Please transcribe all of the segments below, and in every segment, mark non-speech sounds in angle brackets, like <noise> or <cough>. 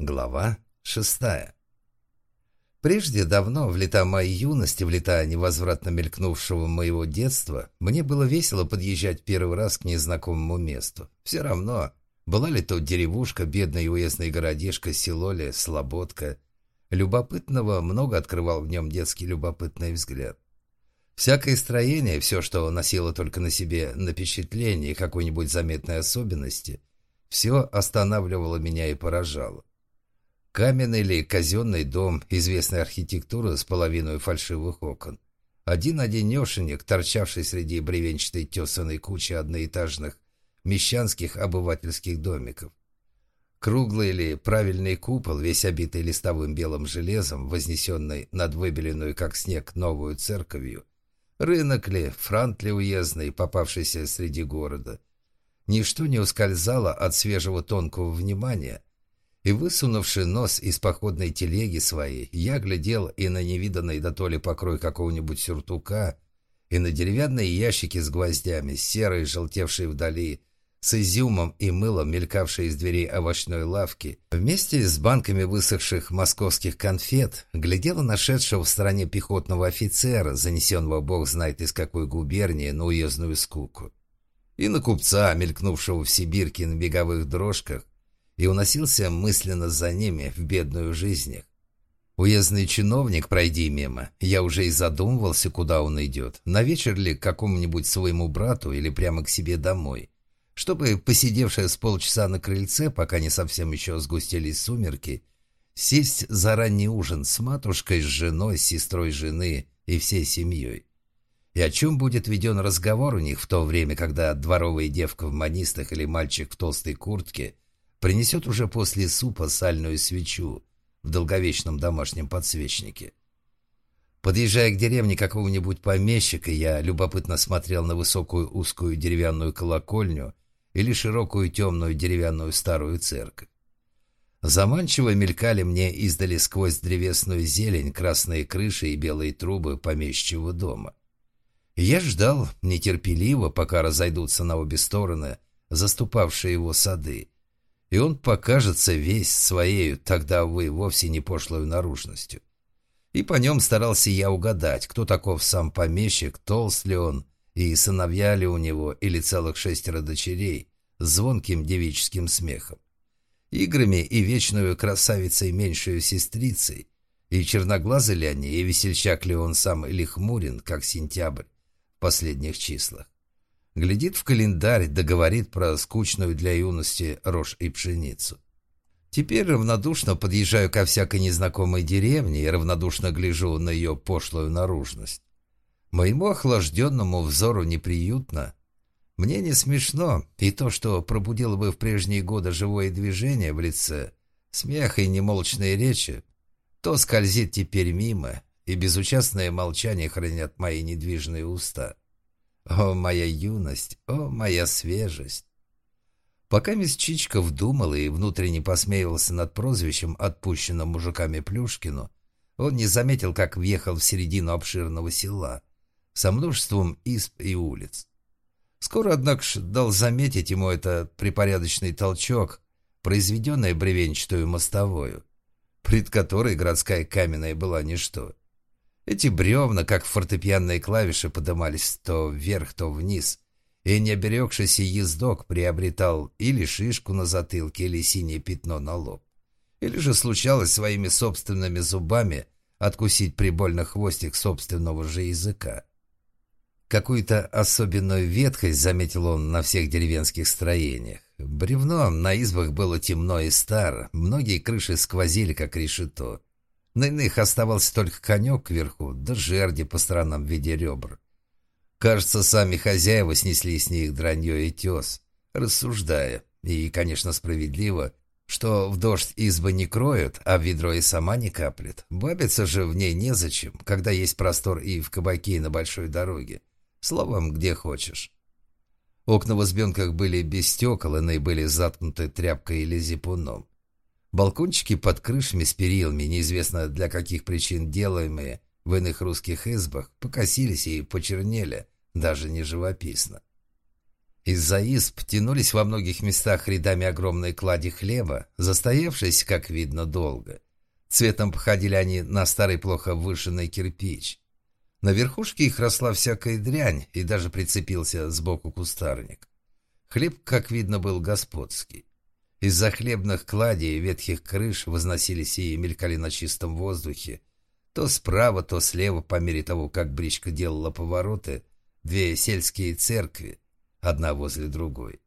Глава шестая. Прежде давно, в лета моей юности, в лета невозвратно мелькнувшего моего детства, мне было весело подъезжать первый раз к незнакомому месту. Все равно, была ли то деревушка, бедный и уездный городишко, село ли, слободка. Любопытного много открывал в нем детский любопытный взгляд. Всякое строение, все, что носило только на себе напечатление какой-нибудь заметной особенности, все останавливало меня и поражало. Каменный или казенный дом, известной архитектуры с половиной фальшивых окон. Один-одинешенек, торчавший среди бревенчатой тесаной кучи одноэтажных мещанских обывательских домиков. Круглый или правильный купол, весь обитый листовым белым железом, вознесенный над выбеленную, как снег, новую церковью. Рынок ли, франт ли уездный, попавшийся среди города. Ничто не ускользало от свежего тонкого внимания, и, высунувши нос из походной телеги своей, я глядел и на невиданный до то ли покрой какого-нибудь сюртука, и на деревянные ящики с гвоздями, серые, желтевшие вдали, с изюмом и мылом, мелькавшие из дверей овощной лавки, вместе с банками высохших московских конфет, глядела нашедшего в стороне пехотного офицера, занесенного бог знает из какой губернии, на уездную скуку. И на купца, мелькнувшего в Сибирке на беговых дрожках, и уносился мысленно за ними в бедную жизнь. Уездный чиновник, пройди мимо, я уже и задумывался, куда он идет, на вечер ли к какому-нибудь своему брату или прямо к себе домой, чтобы, посидевшая с полчаса на крыльце, пока не совсем еще сгустились сумерки, сесть за ранний ужин с матушкой, с женой, с сестрой жены и всей семьей. И о чем будет веден разговор у них в то время, когда дворовая девка в манистах или мальчик в толстой куртке – принесет уже после супа сальную свечу в долговечном домашнем подсвечнике. Подъезжая к деревне какого-нибудь помещика, я любопытно смотрел на высокую узкую деревянную колокольню или широкую темную деревянную старую церковь. Заманчиво мелькали мне издали сквозь древесную зелень красные крыши и белые трубы помещичьего дома. я ждал нетерпеливо, пока разойдутся на обе стороны заступавшие его сады, и он покажется весь своею, тогда вы вовсе не пошлою наружностью. И по нем старался я угадать, кто таков сам помещик, толст ли он, и сыновья ли у него, или целых шестеро дочерей, звонким девическим смехом, играми и вечную красавицей меньшую сестрицей, и черноглазый ли они, и весельчак ли он сам, или хмурен, как сентябрь в последних числах. Глядит в календарь, да говорит про скучную для юности рожь и пшеницу. Теперь равнодушно подъезжаю ко всякой незнакомой деревне и равнодушно гляжу на ее пошлую наружность. Моему охлажденному взору неприютно. Мне не смешно, и то, что пробудило бы в прежние годы живое движение в лице, смех и немолчные речи, то скользит теперь мимо, и безучастное молчание хранят мои недвижные уста. О, моя юность, о, моя свежесть! Пока мисс Чичков думал и внутренне посмеивался над прозвищем, отпущенным мужиками Плюшкину, он не заметил, как въехал в середину обширного села со множеством исп и улиц. Скоро, однако, дал заметить ему этот припорядочный толчок, произведенный бревенчатую мостовую, пред которой городская каменная была ничто. Эти бревна, как фортепианные клавиши, подымались то вверх, то вниз, и необерегшийся ездок приобретал или шишку на затылке, или синее пятно на лоб. Или же случалось своими собственными зубами откусить прибольно хвостик собственного же языка. Какую-то особенную ветхость заметил он на всех деревенских строениях. Бревно на избах было темно и старо, многие крыши сквозили, как решето. На иных оставался только конек вверху, да жерди по сторонам в виде ребр. Кажется, сами хозяева снесли с них дранье и тес, рассуждая, и, конечно, справедливо, что в дождь избы не кроют, а в ведро и сама не каплет. Бабиться же в ней незачем, когда есть простор и в кабаке, и на большой дороге. Словом, где хочешь. Окна в избенках были без стекол, иные были заткнуты тряпкой или зипуном. Балкончики под крышами с перилами, неизвестно для каких причин делаемые в иных русских избах, покосились и почернели, даже не живописно. Из-за изб тянулись во многих местах рядами огромные клади хлеба, застоявшись, как видно, долго. Цветом походили они на старый плохо вышенный кирпич. На верхушке их росла всякая дрянь, и даже прицепился сбоку кустарник. Хлеб, как видно, был господский. Из-за хлебных кладей и ветхих крыш возносились и мелькали на чистом воздухе. То справа, то слева, по мере того, как бричка делала повороты, две сельские церкви, одна возле другой.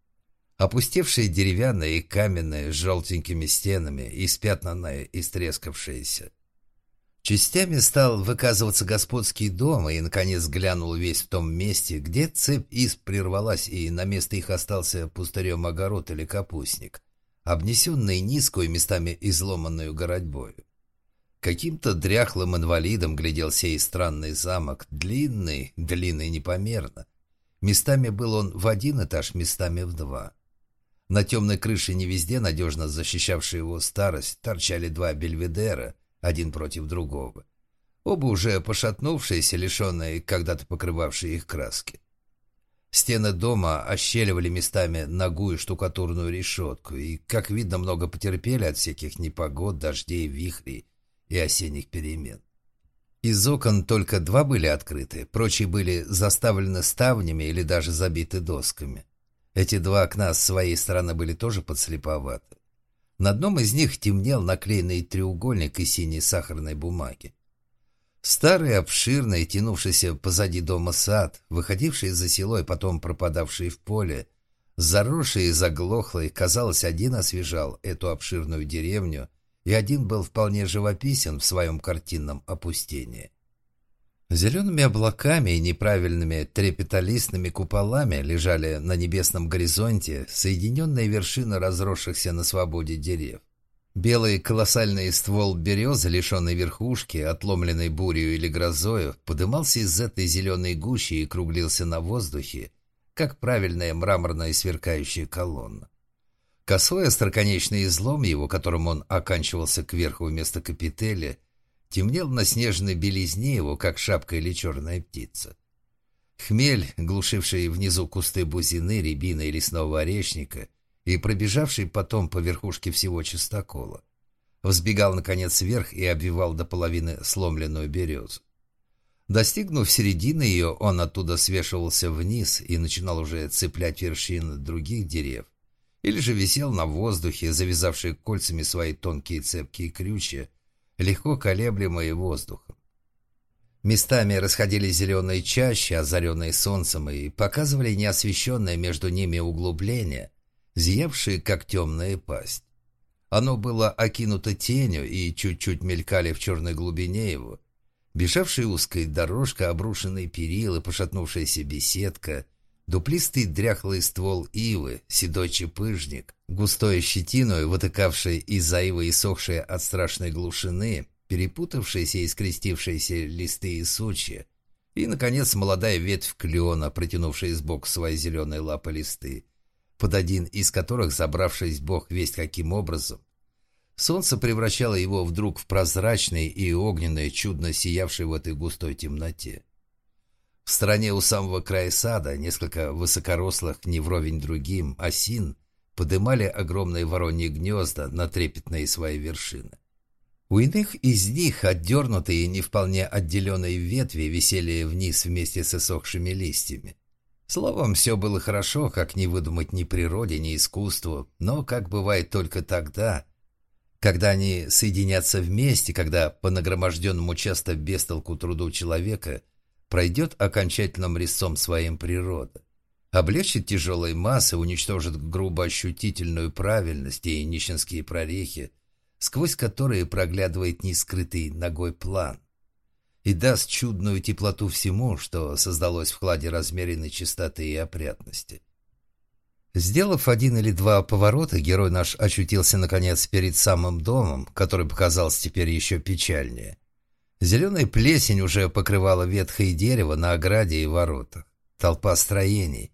Опустевшие деревянные и каменные, с желтенькими стенами, испятнанные и стрескавшиеся. Частями стал выказываться господский дом, и, наконец, глянул весь в том месте, где цепь из прервалась, и на место их остался пустырем огород или капустник, обнесенный низкую местами изломанную городьбою. Каким-то дряхлым инвалидом глядел сей странный замок, длинный, длинный непомерно, Местами был он в один этаж, местами в два. На темной крыше не везде, надежно защищавшей его старость, торчали два бельведера, один против другого. Оба уже пошатнувшиеся, лишенные когда-то покрывавшие их краски. Стены дома ощеливали местами ногую штукатурную решетку, и, как видно, много потерпели от всяких непогод, дождей, вихрей и осенних перемен. Из окон только два были открыты, прочие были заставлены ставнями или даже забиты досками. Эти два окна с своей стороны были тоже подслеповаты. На одном из них темнел наклеенный треугольник из синей сахарной бумаги. Старый, обширный, тянувшийся позади дома сад, выходивший за село и потом пропадавший в поле, заросший и заглохлый, казалось, один освежал эту обширную деревню — и один был вполне живописен в своем картинном опустении. Зелеными облаками и неправильными трепеталистными куполами лежали на небесном горизонте соединенные вершины разросшихся на свободе дерев. Белый колоссальный ствол березы, лишенной верхушки, отломленной бурью или грозою, подымался из этой зеленой гущи и круглился на воздухе, как правильная мраморная сверкающая колонна. Косой остроконечный излом его, которым он оканчивался кверху вместо капители, темнел на снежной белизне его, как шапка или черная птица. Хмель, глушивший внизу кусты бузины, рябины и лесного орешника, и пробежавший потом по верхушке всего чистокола, взбегал, наконец, вверх и обвивал до половины сломленную березу. Достигнув середины ее, он оттуда свешивался вниз и начинал уже цеплять вершины других дерев, или же висел на воздухе, завязавший кольцами свои тонкие цепкие крючья, легко колеблемые воздухом. Местами расходились зеленые чащи, озаренные солнцем, и показывали неосвещенное между ними углубление, зиявшее, как темная пасть. Оно было окинуто тенью, и чуть-чуть мелькали в черной глубине его. Бежавшая узкая дорожка, обрушенные перила, пошатнувшаяся беседка, Дуплистый дряхлый ствол ивы, седой чепыжник, густой щетиной, вытыкавший из-за ивы и сохшие от страшной глушины, перепутавшиеся и скрестившиеся листы и сучья, и, наконец, молодая ветвь клена, протянувшая сбоку свои зеленые лапы листы, под один из которых, забравшись бог весть каким образом, солнце превращало его вдруг в прозрачный и огненный, чудно сиявший в этой густой темноте. В стороне у самого края сада несколько высокорослых, не вровень другим, осин подымали огромные вороньи гнезда на трепетные свои вершины. У иных из них отдернутые и не вполне отделенные ветви висели вниз вместе с иссохшими листьями. Словом, все было хорошо, как не выдумать ни природе, ни искусству, но, как бывает только тогда, когда они соединятся вместе, когда по нагроможденному часто бестолку труду человека пройдет окончательным резцом своим природа, облегчит тяжелые массы, уничтожит грубо ощутительную правильность и нищенские прорехи, сквозь которые проглядывает нескрытый ногой план, и даст чудную теплоту всему, что создалось в кладе размеренной чистоты и опрятности. Сделав один или два поворота, герой наш очутился, наконец, перед самым домом, который показался теперь еще печальнее. Зеленая плесень уже покрывала ветхое дерево на ограде и воротах. Толпа строений,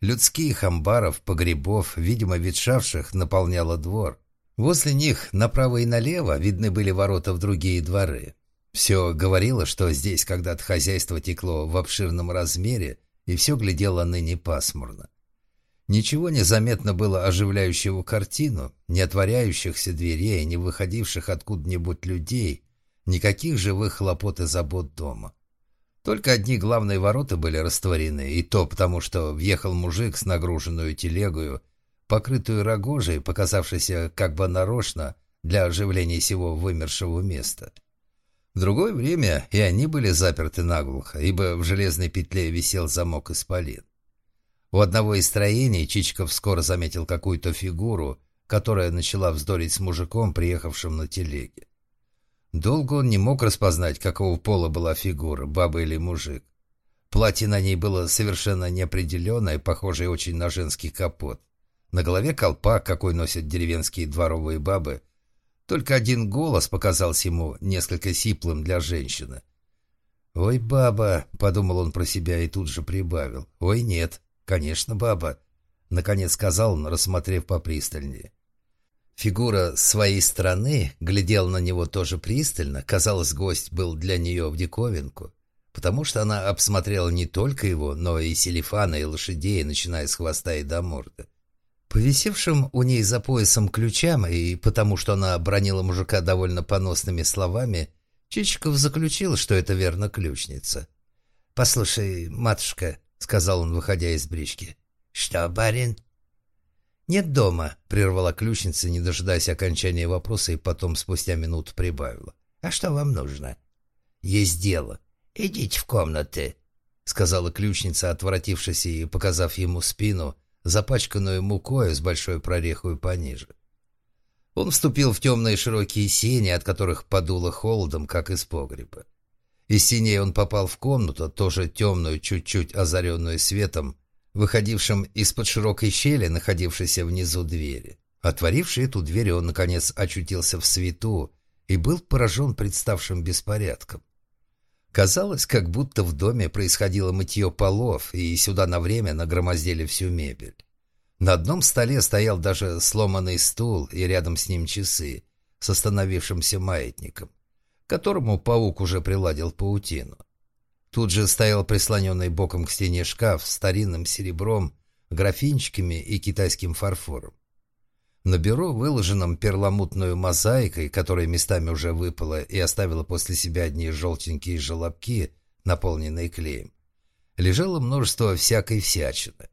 людских амбаров, погребов, видимо, ветшавших, наполняла двор. Возле них направо и налево видны были ворота в другие дворы. Все говорило, что здесь когда-то хозяйство текло в обширном размере, и все глядело ныне пасмурно. Ничего не заметно было оживляющего картину, не отворяющихся дверей, не выходивших откуда-нибудь людей, никаких живых хлопот и забот дома. Только одни главные ворота были растворены, и то потому, что въехал мужик с нагруженную телегою, покрытую рогожей, показавшейся как бы нарочно для оживления сего вымершего места. В другое время и они были заперты наглухо, ибо в железной петле висел замок исполин. У одного из строений Чичиков скоро заметил какую-то фигуру, которая начала вздорить с мужиком, приехавшим на телеге. Долго он не мог распознать, какого пола была фигура, баба или мужик. Платье на ней было совершенно неопределенное, похожее очень на женский капот. На голове колпак, какой носят деревенские дворовые бабы. Только один голос показался ему несколько сиплым для женщины. «Ой, баба!» — подумал он про себя и тут же прибавил. «Ой, нет!» «Конечно, баба», — наконец сказал он, рассмотрев попристальнее. Фигура своей стороны глядела на него тоже пристально. Казалось, гость был для нее в диковинку, потому что она обсмотрела не только его, но и селифана, и лошадей, начиная с хвоста и до морды. Повисевшим у ней за поясом ключам, и потому что она бронила мужика довольно поносными словами, Чичиков заключил, что это верно ключница. «Послушай, матушка», — сказал он, выходя из брички. «Что, барин?» «Нет дома», — прервала ключница, не дожидаясь окончания вопроса, и потом спустя минуту прибавила. «А что вам нужно?» «Есть дело. Идите в комнаты», — сказала ключница, отворотившись и показав ему спину, запачканную мукою с большой прорехой пониже. Он вступил в темные широкие сени, от которых подуло холодом, как из погреба. Из синей он попал в комнату, тоже темную, чуть-чуть озаренную светом, выходившим из-под широкой щели, находившейся внизу двери. Отворивший эту дверь, он, наконец, очутился в свету и был поражен представшим беспорядком. Казалось, как будто в доме происходило мытье полов, и сюда на время нагромоздили всю мебель. На одном столе стоял даже сломанный стул, и рядом с ним часы с остановившимся маятником которому паук уже приладил паутину. Тут же стоял прислоненный боком к стене шкаф с старинным серебром, графинчиками и китайским фарфором. На бюро, выложенном перламутной мозаикой, которая местами уже выпала и оставила после себя одни желтенькие желобки, наполненные клеем, лежало множество всякой всячины.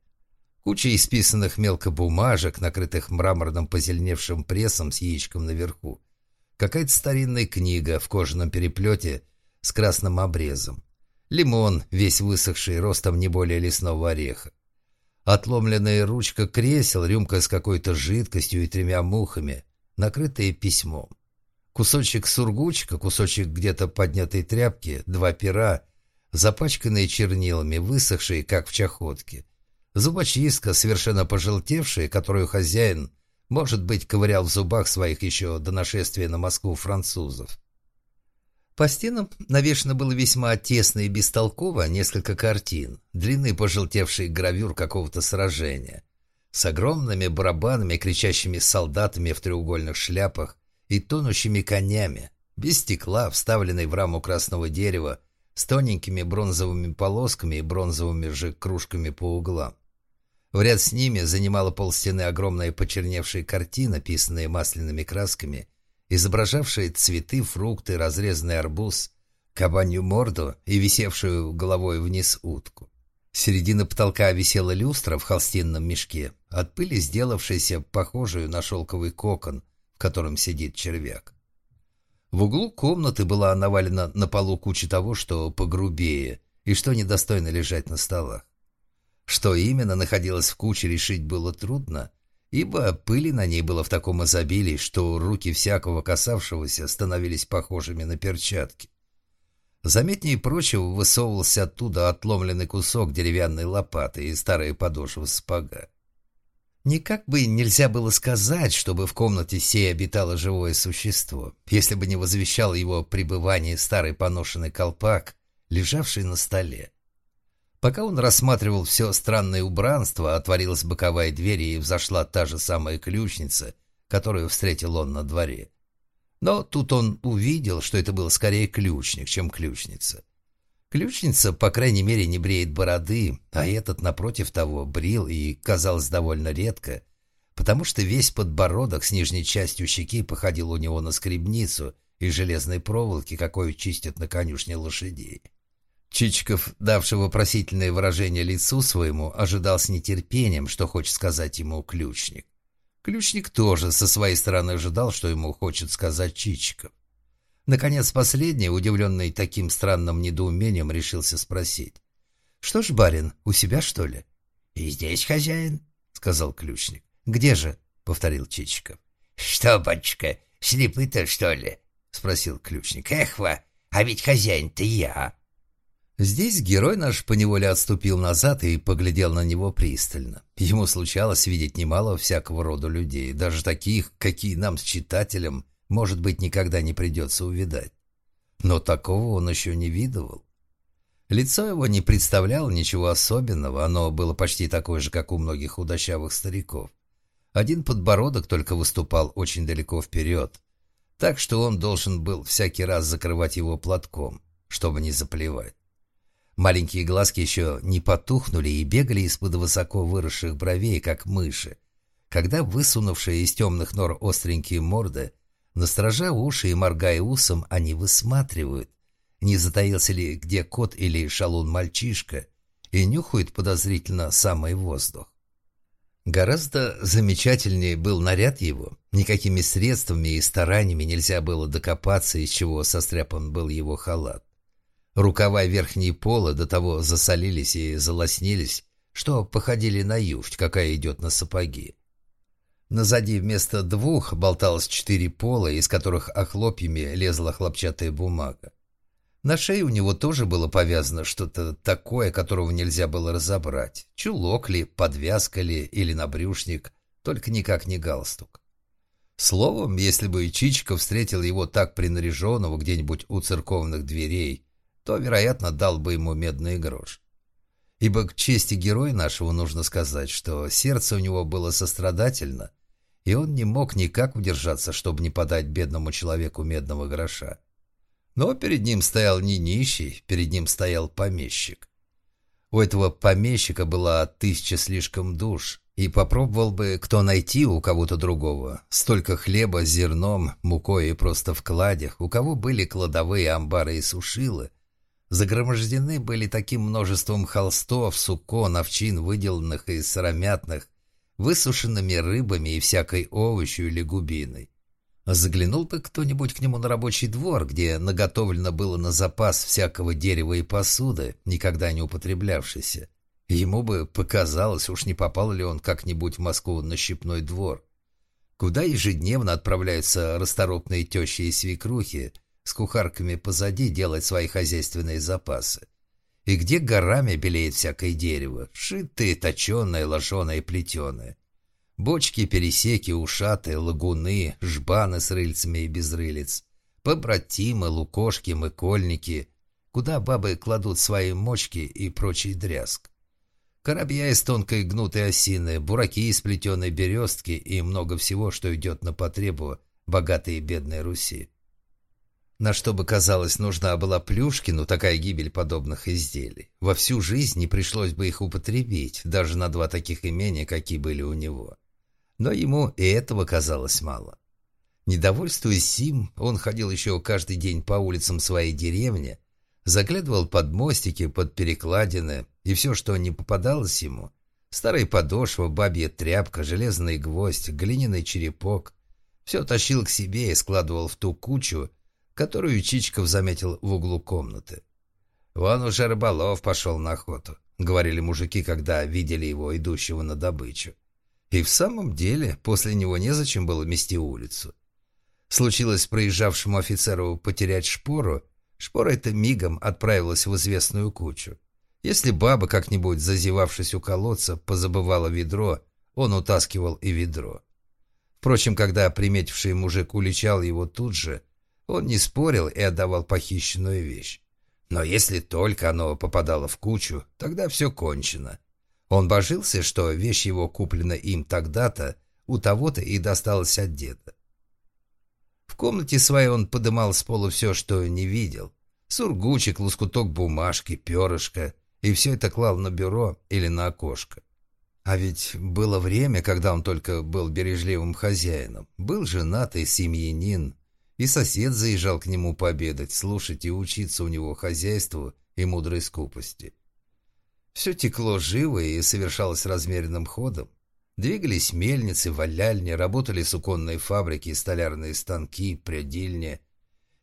Куча исписанных мелко бумажек, накрытых мраморным позеленевшим прессом с яичком наверху, Какая-то старинная книга в кожаном переплете с красным обрезом. Лимон, весь высохший, ростом не более лесного ореха. Отломленная ручка кресел, рюмка с какой-то жидкостью и тремя мухами, накрытые письмом. Кусочек сургучка, кусочек где-то поднятой тряпки, два пера, запачканные чернилами, высохшие, как в чахотке. Зубочистка, совершенно пожелтевшая, которую хозяин может быть, ковырял в зубах своих еще до нашествия на Москву французов. По стенам навешано было весьма тесно и бестолково несколько картин, длинный пожелтевший гравюр какого-то сражения, с огромными барабанами, кричащими солдатами в треугольных шляпах и тонущими конями, без стекла, вставленной в раму красного дерева, с тоненькими бронзовыми полосками и бронзовыми же кружками по углам. В ряд с ними занимала полстены огромная почерневшая картина, писанная масляными красками, изображавшая цветы, фрукты, разрезанный арбуз, кабанью морду и висевшую головой вниз утку. С середины потолка висела люстра в холстинном мешке, от пыли сделавшаяся похожую на шелковый кокон, в котором сидит червяк. В углу комнаты была навалена на полу куча того, что погрубее и что недостойно лежать на столах. Что именно находилось в куче, решить было трудно, ибо пыли на ней было в таком изобилии, что руки всякого касавшегося становились похожими на перчатки. Заметнее прочего высовывался оттуда отломленный кусок деревянной лопаты и старая подошва сапога. Никак бы нельзя было сказать, чтобы в комнате сей обитало живое существо, если бы не возвещал его пребывание старый поношенный колпак, лежавший на столе. Пока он рассматривал все странное убранство, отворилась боковая дверь и взошла та же самая ключница, которую встретил он на дворе. Но тут он увидел, что это был скорее ключник, чем ключница. Ключница, по крайней мере, не бреет бороды, а этот, напротив того, брил и казалось довольно редко, потому что весь подбородок с нижней частью щеки походил у него на скребницу из железной проволоки, какой чистят на конюшне лошадей. Чичиков, давший вопросительное выражение лицу своему, ожидал с нетерпением, что хочет сказать ему ключник. Ключник тоже со своей стороны ожидал, что ему хочет сказать Чичиков. Наконец, последний, удивленный таким странным недоумением, решился спросить. «Что ж, барин, у себя, что ли?» «И здесь хозяин», — сказал ключник. «Где же?» — повторил Чичиков. «Что, батюшка, слепы-то, что ли?» — спросил ключник. «Эхва, а ведь хозяин-то я». Здесь герой наш поневоле отступил назад и поглядел на него пристально. Ему случалось видеть немало всякого рода людей, даже таких, какие нам с читателем — может быть, никогда не придется увидать. Но такого он еще не видывал. Лицо его не представляло ничего особенного, оно было почти такое же, как у многих худощавых стариков. Один подбородок только выступал очень далеко вперед, так что он должен был всякий раз закрывать его платком, чтобы не заплевать. Маленькие глазки еще не потухнули и бегали из-под высоко выросших бровей, как мыши, когда высунувшие из темных нор остренькие морды Насторожа уши и моргая усом, они высматривают, не затаился ли где кот или шалун-мальчишка, и нюхают подозрительно самый воздух. Гораздо замечательнее был наряд его. Никакими средствами и стараниями нельзя было докопаться, из чего состряпан был его халат. Рукава верхней пола до того засолились и залоснились, что походили на юфть, какая идет на сапоги. Назади вместо двух болталось четыре пола, из которых охлопьями лезла хлопчатая бумага. На шее у него тоже было повязано что-то такое, которого нельзя было разобрать. Чулок ли, подвязка ли или набрюшник, только никак не галстук. Словом, если бы Чичиков встретил его так принаряженного где-нибудь у церковных дверей, то, вероятно, дал бы ему медный грош. Ибо к чести героя нашего нужно сказать, что сердце у него было сострадательно, и он не мог никак удержаться, чтобы не подать бедному человеку медного гроша. Но перед ним стоял не нищий, перед ним стоял помещик. У этого помещика была тысяча слишком душ, и попробовал бы кто найти у кого-то другого. Столько хлеба зерном, мукой и просто в кладях, у кого были кладовые амбары и сушилы, загромождены были таким множеством холстов, сукон, овчин, выделанных из сыромятных, высушенными рыбами и всякой овощью или губиной. Заглянул бы кто-нибудь к нему на рабочий двор, где наготовлено было на запас всякого дерева и посуды, никогда не употреблявшейся. Ему бы показалось, уж не попал ли он как-нибудь в Москву на щипной двор, куда ежедневно отправляются расторопные тещи и свекрухи с кухарками позади делать свои хозяйственные запасы и где горами белеет всякое дерево, шитое, точеное, ложеное, плетеное. Бочки, пересеки, ушаты, лагуны, жбаны с рыльцами и без рылиц, побратимы, лукошки, мыкольники, куда бабы кладут свои мочки и прочий дрязг. Коробья из тонкой гнутой осины, бураки из плетеной берестки и много всего, что идет на потребу богатой и бедной Руси. На что бы, казалось, нужна была Плюшкину такая гибель подобных изделий. Во всю жизнь не пришлось бы их употребить, даже на два таких имения, какие были у него. Но ему и этого казалось мало. Недовольствуясь сим, он ходил еще каждый день по улицам своей деревни, заглядывал под мостики, под перекладины, и все, что не попадалось ему — старая подошва, бабья тряпка, железный гвоздь, глиняный черепок — все тащил к себе и складывал в ту кучу, которую Чичиков заметил в углу комнаты. «Вон уже рыболов пошел на охоту», — говорили мужики, когда видели его, идущего на добычу. И в самом деле после него незачем было мести улицу. Случилось проезжавшему офицеру потерять шпору, шпора эта мигом отправилась в известную кучу. Если баба, как-нибудь зазевавшись у колодца, позабывала ведро, он утаскивал и ведро. Впрочем, когда приметивший мужик уличал его тут же, он не спорил и отдавал похищенную вещь. Но если только оно попадало в кучу, тогда все кончено. Он божился, что вещь его куплена им тогда-то, у того-то и досталась от деда. В комнате своей он подымал с пола все, что не видел. Сургучик, лоскуток бумажки, перышко. И все это клал на бюро или на окошко. А ведь было время, когда он только был бережливым хозяином. Был женатый семьянин. И сосед заезжал к нему пообедать, слушать и учиться у него хозяйству и мудрой скупости. Все текло живо и совершалось размеренным ходом. Двигались мельницы, валяльни, работали суконные фабрики, столярные станки, прядильни.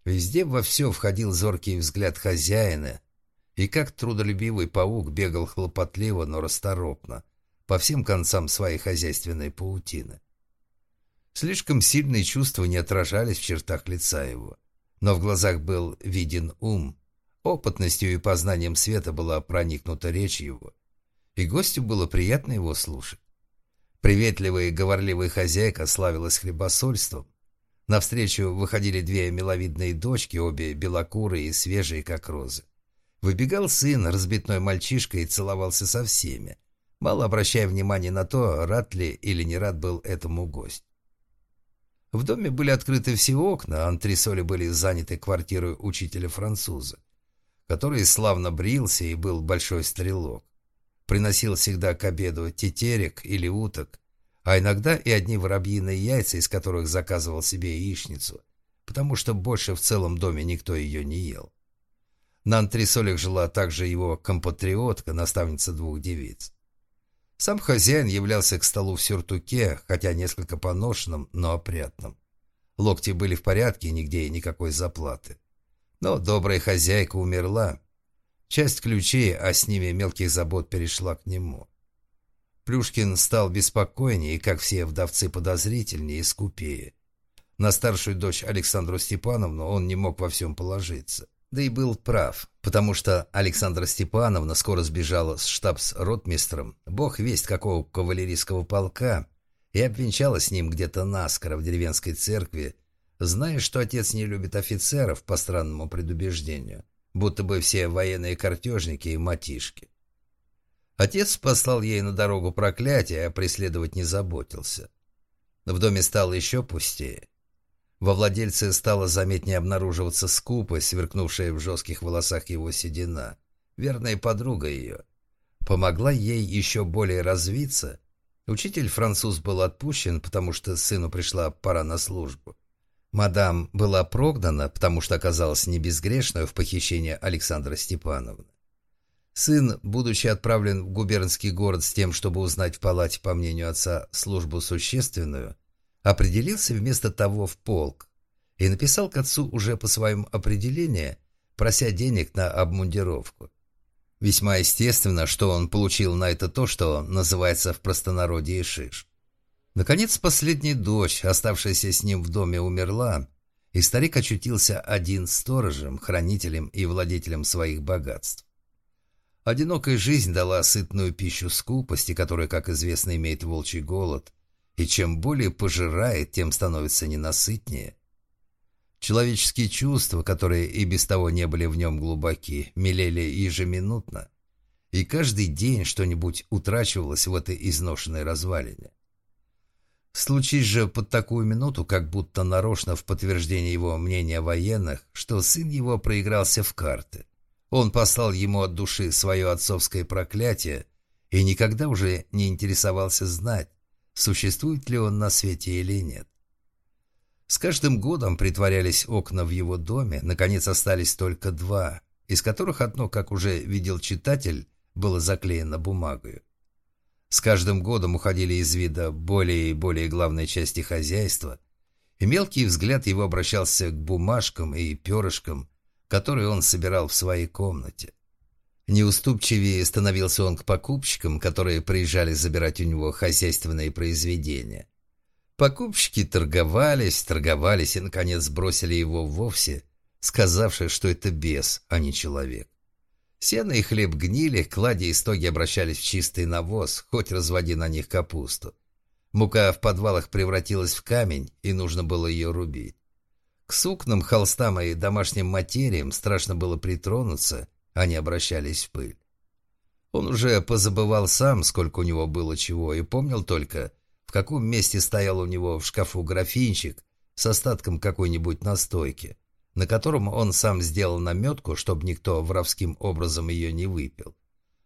Везде во все входил зоркий взгляд хозяина, и как трудолюбивый паук бегал хлопотливо, но расторопно, по всем концам своей хозяйственной паутины. Слишком сильные чувства не отражались в чертах лица его, но в глазах был виден ум, опытностью и познанием света была проникнута речь его, и гостю было приятно его слушать. Приветливая и говорливая хозяйка славилась хлебосольством. Навстречу выходили две миловидные дочки, обе белокурые и свежие, как розы. Выбегал сын, разбитной мальчишкой, и целовался со всеми, мало обращая внимания на то, рад ли или не рад был этому гость. В доме были открыты все окна, а антресоли были заняты квартирой учителя-француза, который славно брился и был большой стрелок. Приносил всегда к обеду тетерек или уток, а иногда и одни воробьиные яйца, из которых заказывал себе яичницу, потому что больше в целом доме никто ее не ел. На антресолях жила также его компатриотка, наставница двух девиц. Сам хозяин являлся к столу в сюртуке, хотя несколько поношенным, но опрятным. Локти были в порядке, нигде никакой заплаты. Но добрая хозяйка умерла, Часть ключей, а с ними мелких забот перешла к нему. Плюшкин стал беспокойнее и, как все вдовцы, подозрительнее и скупее. На старшую дочь Александру Степановну он не мог во всем положиться. Да и был прав, потому что Александра Степановна скоро сбежала с штабс-ротмистром, бог весть какого кавалерийского полка, и обвенчалась с ним где-то наскоро в деревенской церкви, зная, что отец не любит офицеров по странному предубеждению будто бы все военные картежники и матишки. Отец послал ей на дорогу проклятие, а преследовать не заботился. В доме стало еще пустее. Во владельце стало заметнее обнаруживаться скупость, сверкнувшая в жестких волосах его седина. Верная подруга ее. Помогла ей еще более развиться. Учитель-француз был отпущен, потому что сыну пришла пора на службу. Мадам была прогнана, потому что оказалась не безгрешной в похищении Александра Степановны. Сын, будучи отправлен в губернский город с тем, чтобы узнать в палате, по мнению отца, службу существенную, определился вместо того в полк и написал к отцу уже по своему определению, прося денег на обмундировку. Весьма естественно, что он получил на это то, что называется в простонародье шиш. Наконец, последняя дочь, оставшаяся с ним в доме, умерла, и старик очутился один сторожем, хранителем и владетелем своих богатств. Одинокая жизнь дала сытную пищу скупости, которая, как известно, имеет волчий голод, и чем более пожирает, тем становится ненасытнее. Человеческие чувства, которые и без того не были в нем глубоки, мелели ежеминутно, и каждый день что-нибудь утрачивалось в этой изношенной развалине. Случись же под такую минуту, как будто нарочно в подтверждение его мнения военных, что сын его проигрался в карты. Он послал ему от души свое отцовское проклятие и никогда уже не интересовался знать, существует ли он на свете или нет. С каждым годом притворялись окна в его доме, наконец остались только два, из которых одно, как уже видел читатель, было заклеено бумагой. С каждым годом уходили из вида более и более главной части хозяйства, и мелкий взгляд его обращался к бумажкам и перышкам, которые он собирал в своей комнате. Неуступчивее становился он к покупщикам, которые приезжали забирать у него хозяйственные произведения. Покупщики торговались, торговались и, наконец, бросили его вовсе, сказавши, что это бес, а не человек. Сено и хлеб гнили, клади и стоги обращались в чистый навоз, хоть разводи на них капусту. Мука в подвалах превратилась в камень, и нужно было ее рубить. К сукнам, холстам и домашним материям страшно было притронуться, они обращались в пыль. Он уже позабывал сам, сколько у него было чего, и помнил только, в каком месте стоял у него в шкафу графинчик с остатком какой-нибудь настойки, на котором он сам сделал наметку, чтобы никто воровским образом ее не выпил.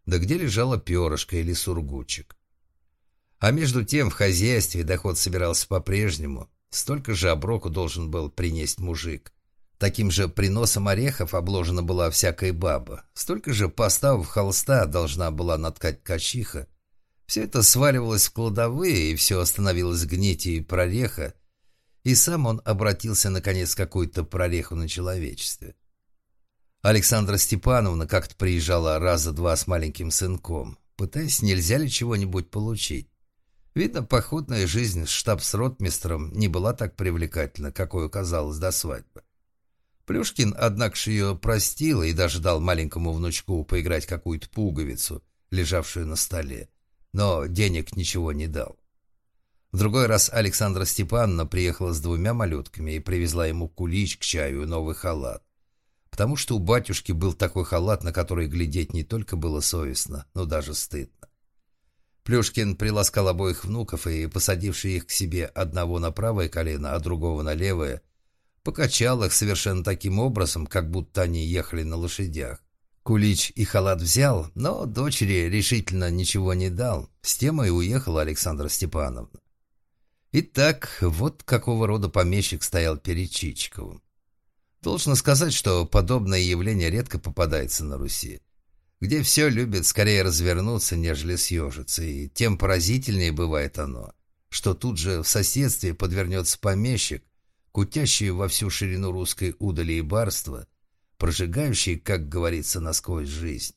Да где лежала перышко или сургучик. А между тем в хозяйстве доход собирался по-прежнему. Столько же оброку должен был принести мужик. Таким же приносом орехов обложена была всякая баба. Столько же поставок холста должна была наткать качиха. Все это сваливалось в кладовые, и все остановилось гнить и прореха. И сам он обратился, наконец, к какую-то прореху на человечестве. Александра Степановна как-то приезжала раза два с маленьким сынком, пытаясь, нельзя ли чего-нибудь получить. Видно, походная жизнь с штабс-ротмистром не была так привлекательна, какой казалось до свадьбы. Плюшкин, однако же, ее простил и даже дал маленькому внучку поиграть какую-то пуговицу, лежавшую на столе, но денег ничего не дал. В другой раз Александра Степановна приехала с двумя малютками и привезла ему кулич к чаю и новый халат. Потому что у батюшки был такой халат, на который глядеть не только было совестно, но даже стыдно. Плюшкин приласкал обоих внуков и, посадивший их к себе одного на правое колено, а другого на левое, покачал их совершенно таким образом, как будто они ехали на лошадях. Кулич и халат взял, но дочери решительно ничего не дал. С тем и уехала Александра Степановна. Итак, вот какого рода помещик стоял перед Чичиковым. Должно сказать, что подобное явление редко попадается на Руси, где все любят скорее развернуться, нежели съежиться, и тем поразительнее бывает оно, что тут же в соседстве подвернется помещик, кутящий во всю ширину русской удали и барства, прожигающий, как говорится, насквозь жизнь.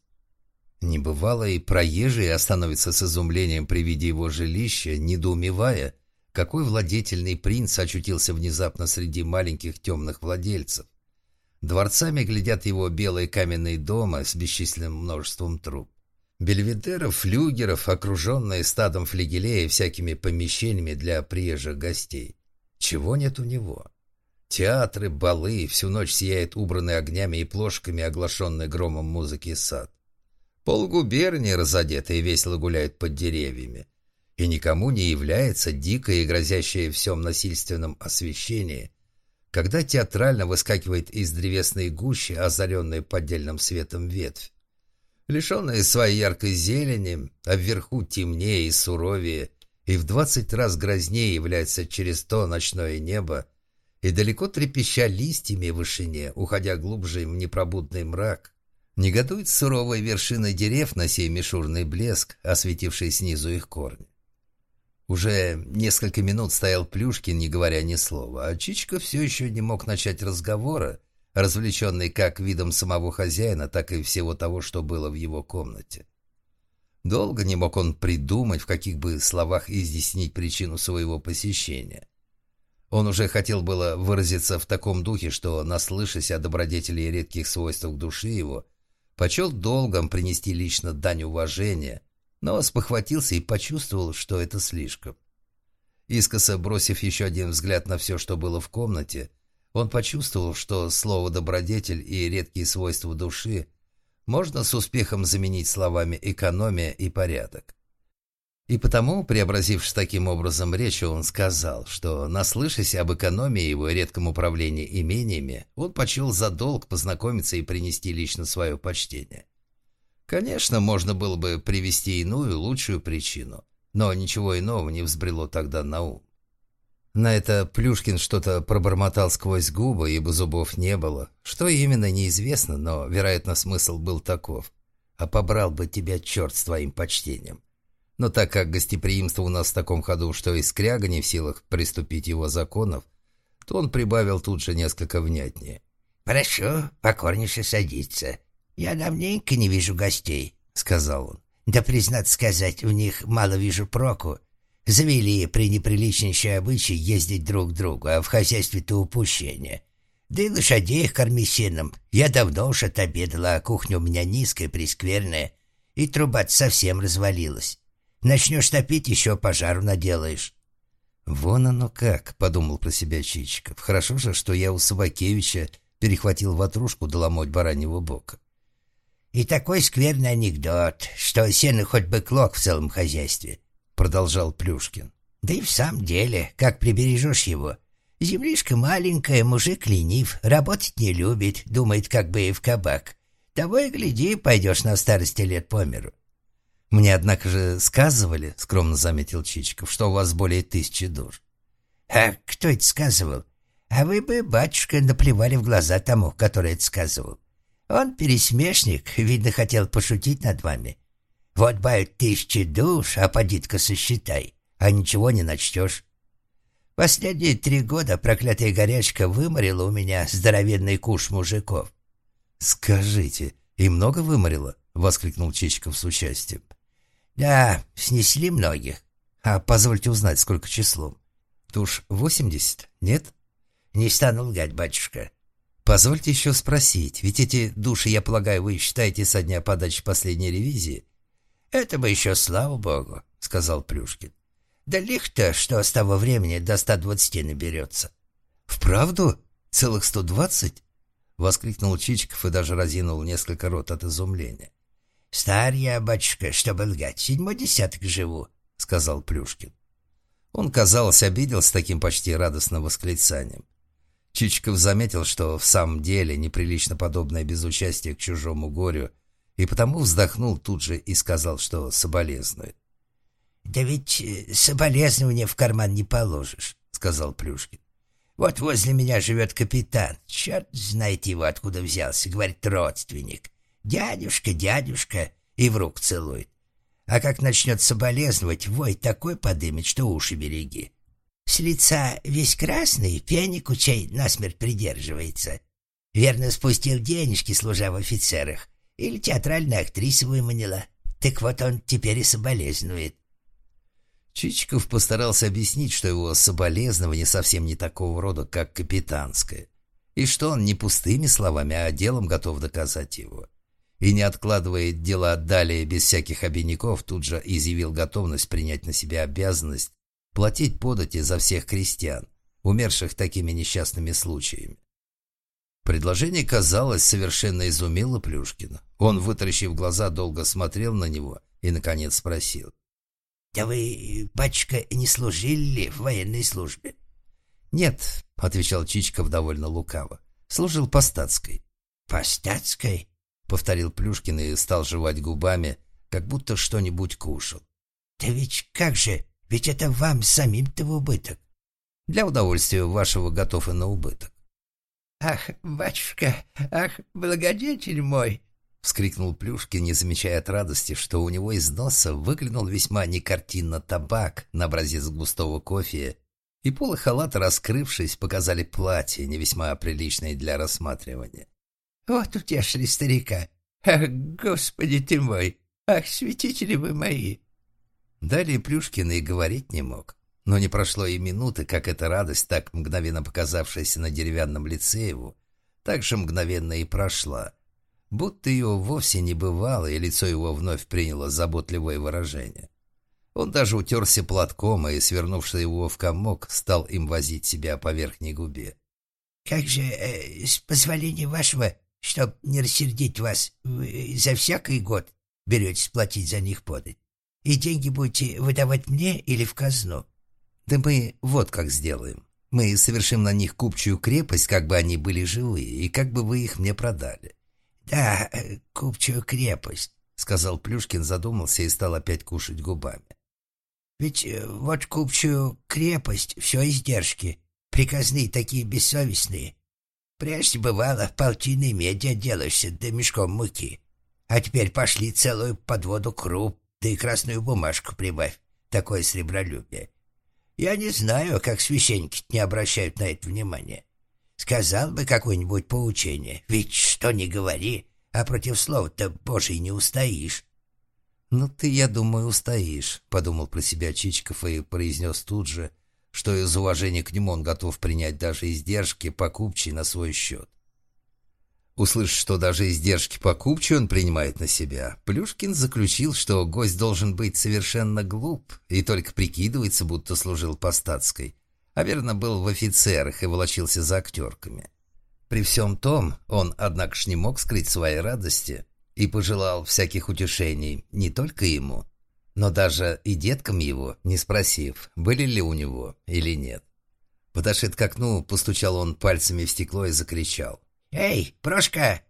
Небывало и проезжий остановится с изумлением при виде его жилища, недоумевая, какой владетельный принц очутился внезапно среди маленьких темных владельцев. Дворцами глядят его белые каменные дома с бесчисленным множеством труб. Бельведеров, флюгеров, окруженные стадом флигелей и всякими помещениями для приезжих гостей. Чего нет у него? Театры, балы, всю ночь сияет убранный огнями и плошками, оглашенный громом музыки сад. Полгубернии разодетые весело гуляют под деревьями и никому не является дикое и грозящее всем насильственном освещение, когда театрально выскакивает из древесной гущи, озаренная поддельным светом ветвь. Лишенная своей яркой зелени, а вверху темнее и суровее, и в двадцать раз грознее является через то ночное небо, и далеко трепеща листьями в вышине, уходя глубже в непробудный мрак, негодует суровая вершина дерев на сей мишурный блеск, осветивший снизу их корни. Уже несколько минут стоял Плюшкин, не говоря ни слова, а Чичка все еще не мог начать разговора, развлеченный как видом самого хозяина, так и всего того, что было в его комнате. Долго не мог он придумать, в каких бы словах изъяснить причину своего посещения. Он уже хотел было выразиться в таком духе, что, наслышась о добродетели и редких свойствах души его, почел долгом принести лично дань уважения – но спохватился и почувствовал, что это слишком. Искоса бросив еще один взгляд на все, что было в комнате, он почувствовал, что слово «добродетель» и редкие свойства души можно с успехом заменить словами «экономия» и «порядок». И потому, преобразившись таким образом речь, он сказал, что, наслышась об экономии его и редком управлении имениями, он почел за долг познакомиться и принести лично свое почтение. Конечно, можно было бы привести иную, лучшую причину, но ничего иного не взбрело тогда на ум. На это Плюшкин что-то пробормотал сквозь губы, ибо зубов не было. Что именно, неизвестно, но, вероятно, смысл был таков. А побрал бы тебя черт с твоим почтением. Но так как гостеприимство у нас в таком ходу, что и скряга не в силах приступить его законов, то он прибавил тут же несколько внятнее. «Прошу, покорнейше садиться. «Я давненько не вижу гостей», — сказал он. «Да, признаться сказать, у них мало вижу проку. Завели при неприличнейшей обычае ездить друг к другу, а в хозяйстве-то упущение. Да и лошадей их корми сеном. Я давно уж отобедала, а кухня у меня низкая, прескверная, и труба совсем развалилась. Начнешь топить, еще пожару наделаешь». «Вон оно как», — подумал про себя Чичиков. «Хорошо же, что я у Собакевича перехватил ватрушку доломоть бараньего бока. И такой скверный анекдот, что сено хоть бы клок в целом хозяйстве, — продолжал Плюшкин. Да и в самом деле, как прибережешь его, Землишка маленькая, мужик ленив, работать не любит, думает, как бы и в кабак. Того и гляди, пойдешь на старости лет по миру. Мне, однако же, сказывали, — скромно заметил Чичиков, — что у вас более тысячи душ. А кто это сказывал? А вы бы, батюшка, наплевали в глаза тому, который это сказывал. Он пересмешник, видно, хотел пошутить над вами. Вот бают тысячи душ, а поди-ка сосчитай, а ничего не начтешь. Последние три года проклятая горячка выморила у меня здоровенный куш мужиков. «Скажите, и много выморила?» — воскликнул Чичиков с участием. «Да, снесли многих». «А позвольте узнать, сколько числом?» «Туж восемьдесят, нет?» «Не стану лгать, батюшка». «Позвольте еще спросить, ведь эти души, я полагаю, вы считаете со дня подачи последней ревизии?» «Это бы еще, слава богу», — сказал Плюшкин. «Да лих-то, что с того времени до ста двадцати наберется». «Вправду? Целых сто двадцать?» — воскликнул Чичиков и даже разинул несколько рот от изумления. «Стар я, батюшка, чтобы лгать, седьмой десяток живу», — сказал Плюшкин. Он, казалось, обиделся таким почти радостным восклицанием. Чичиков заметил, что в самом деле неприлично подобное безучастие к чужому горю, и потому вздохнул тут же и сказал, что соболезнует. «Да ведь э, соболезнования в карман не положишь», — сказал Плюшкин. «Вот возле меня живет капитан. Черт знает его, откуда взялся. Говорит, родственник. Дядюшка, дядюшка, и в рук целует. А как начнет соболезновать, вой такой подымет, что уши береги. С лица весь красный, пьянику чай насмерть придерживается. Верно спустил денежки, служа в офицерах. Или театральная актриса выманила. Так вот он теперь и соболезнует. Чичиков постарался объяснить, что его соболезнование совсем не такого рода, как капитанское, и что он не пустыми словами, а делом готов доказать его. И не откладывая дела далее без всяких обиняков, тут же изъявил готовность принять на себя обязанность платить подати за всех крестьян, умерших такими несчастными случаями. Предложение, казалось, совершенно изумило Плюшкина. Он, вытаращив глаза, долго смотрел на него и, наконец, спросил. «Да вы, батюшка, не служили в военной службе?» «Нет», — отвечал Чичков довольно лукаво. «Служил по статской». «По статской?» — повторил Плюшкин и стал жевать губами, как будто что-нибудь кушал. «Да ведь как же, ведь это вам самим-то в убыток». «Для удовольствия вашего готов и на убыток». «Ах, батюшка, ах, благодетель мой!» — вскрикнул Плюшкин, не замечая от радости, что у него из носа выглянул весьма некартинно табак на образец густого кофе, и полы халата, раскрывшись, показали платье, не весьма приличное для рассматривания. «Вот утешили старика! Ах, господи ты мой! Ах, святители вы мои!» Далее Плюшкин и говорить не мог. Но не прошло и минуты, как эта радость, так мгновенно показавшаяся на деревянном лице его, так же мгновенно и прошла — Будто его вовсе не бывало, и лицо его вновь приняло заботливое выражение. Он даже утерся платком и, свернувший его в комок, стал им возить себя по верхней губе. «Как же, э, с позволения вашего, чтоб не рассердить вас, вы за всякий год беретесь платить за них подать? И деньги будете выдавать мне или в казну?» «Да мы вот как сделаем. Мы совершим на них купчую крепость, как бы они были живые, и как бы вы их мне продали. «Да, купчую крепость», — сказал Плюшкин, задумался и стал опять кушать губами. «Ведь э, вот купчую крепость, все издержки, приказные такие бессовестные. Прежде бывало, полтиной меди отделаешься, да мешком муки. А теперь пошли целую подводу круп, да и красную бумажку прибавь. Такое сребролюбие. Я не знаю, как священники не обращают на это внимания. Сказал бы какое-нибудь поучение. Ведь что ни говори, а против слова-то Божий не устоишь. «Ну ты, я думаю, устоишь», — подумал про себя Чичиков и произнес тут же, что из уважения к нему он готов принять даже издержки покупчей на свой счет. Услышав, что даже издержки покупчей он принимает на себя, Плюшкин заключил, что гость должен быть совершенно глуп и только прикидывается, будто служил по статской, а верно был в офицерах и волочился за актерками. При всем том, он, однако ж, не мог скрыть своей радости и пожелал всяких утешений не только ему, но даже и деткам его, не спросив, были ли у него или нет. Подошед к окну, постучал он пальцами в стекло и закричал. «Эй, Прошка!»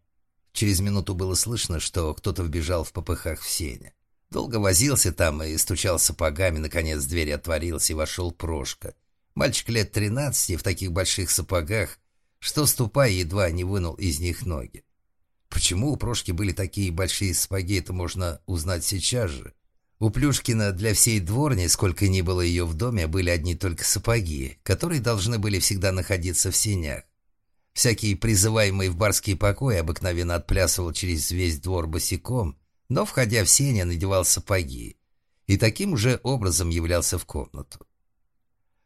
Через минуту было слышно, что кто-то вбежал в попыхах в сене. Долго возился там и стучал сапогами, наконец дверь отворилась и вошел Прошка. Мальчик лет тринадцати в таких больших сапогах, что, ступая, едва не вынул из них ноги. Почему у Прошки были такие большие сапоги, это можно узнать сейчас же. У Плюшкина для всей дворни, сколько ни было ее в доме, были одни только сапоги, которые должны были всегда находиться в сенях. Всякий призываемый в барский покой обыкновенно отплясывал через весь двор босиком, но, входя в сеня, надевал сапоги и таким же образом являлся в комнату.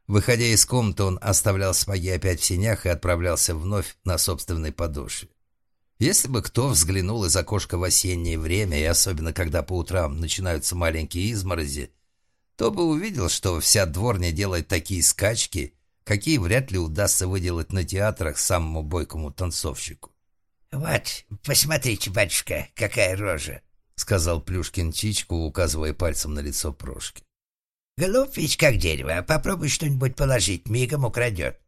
Выходя из комнаты, он оставлял сапоги опять в сенях и отправлялся вновь на собственной подошве. Если бы кто взглянул из окошка в осеннее время, и особенно когда по утрам начинаются маленькие изморози, то бы увидел, что вся дворня делает такие скачки, какие вряд ли удастся выделать на театрах самому бойкому танцовщику. «Вот, посмотрите, батюшка, какая рожа!» — сказал Плюшкин Чичку, указывая пальцем на лицо Прошки. «Глуп ведь как дерево, а попробуй что-нибудь положить, мигом украдет.